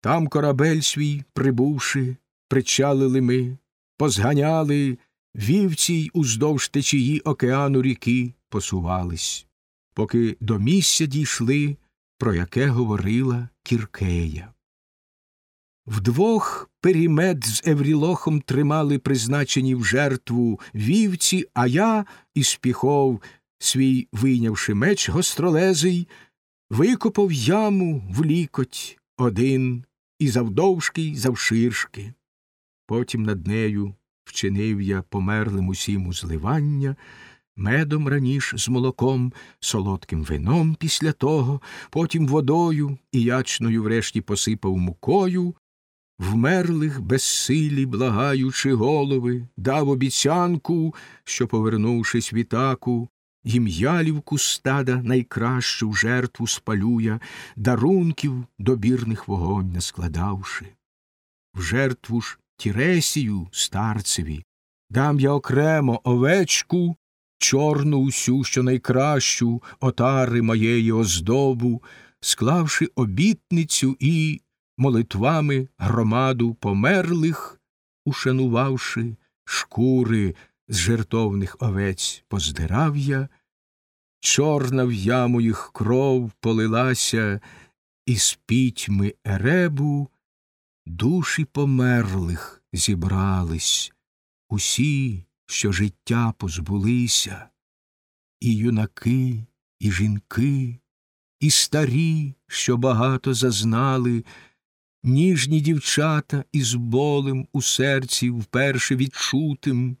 Там корабель свій, прибувши, причалили ми, позганяли вівці й уздовж течії океану ріки посувались, поки до місця дійшли, про яке говорила Кіркея. Вдвох перімет з Еврілохом тримали призначені в жертву вівці, а я із піхов, свій вийнявши меч гостролезий, викопав яму в лікоть один і завдовжки, й завширшки. Потім над нею вчинив я померлим усім узливання, медом раніш з молоком, солодким вином після того, потім водою і ячною врешті посипав мукою, вмерлих безсилі, благаючи голови, дав обіцянку, що, повернувшись в вітаку, їм ялівку стада найкращу жертву спалюя, дарунків добірних вогонь не складавши. В жертву ж Тіресію старцеві дам я окремо овечку, чорну усю, що найкращу, отари моєї оздобу, склавши обітницю і молитвами громаду померлих, ушанувавши шкури з жертовних овець, поздирав я, чорна в яму їх кров полилася, і з пітьми еребу душі померлих зібрались, усі, що життя позбулися, і юнаки, і жінки, і старі, що багато зазнали, ніжні дівчата із болем у серці вперше відчутим,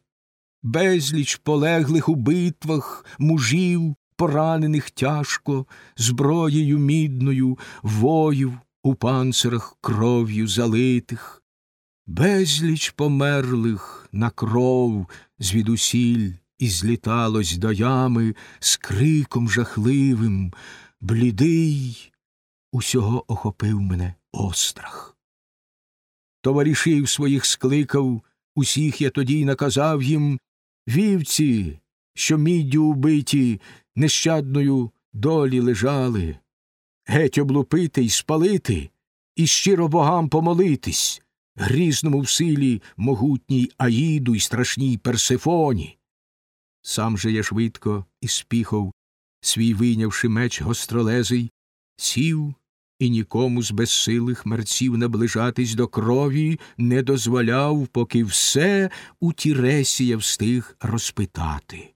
безліч полеглих у битвах мужів, поранених тяжко, зброєю мідною, воїв у панцирах кров'ю залитих, безліч померлих на кров звідусіль і зліталось до ями з криком жахливим, блідий, усього охопив мене острах. Товаришів своїх скликав, усіх я тоді й наказав їм вівці, що міддю убиті, нещадною долі лежали, геть облупити й спалити, і щиро богам помолитись, грізному в силі могутній Аїду й страшній Персифоні. Сам же я швидко і спіхов, свій вийнявши меч гостролезий, сів і нікому з безсилих мерців наближатись до крові не дозволяв, поки все у Тіресія встиг розпитати.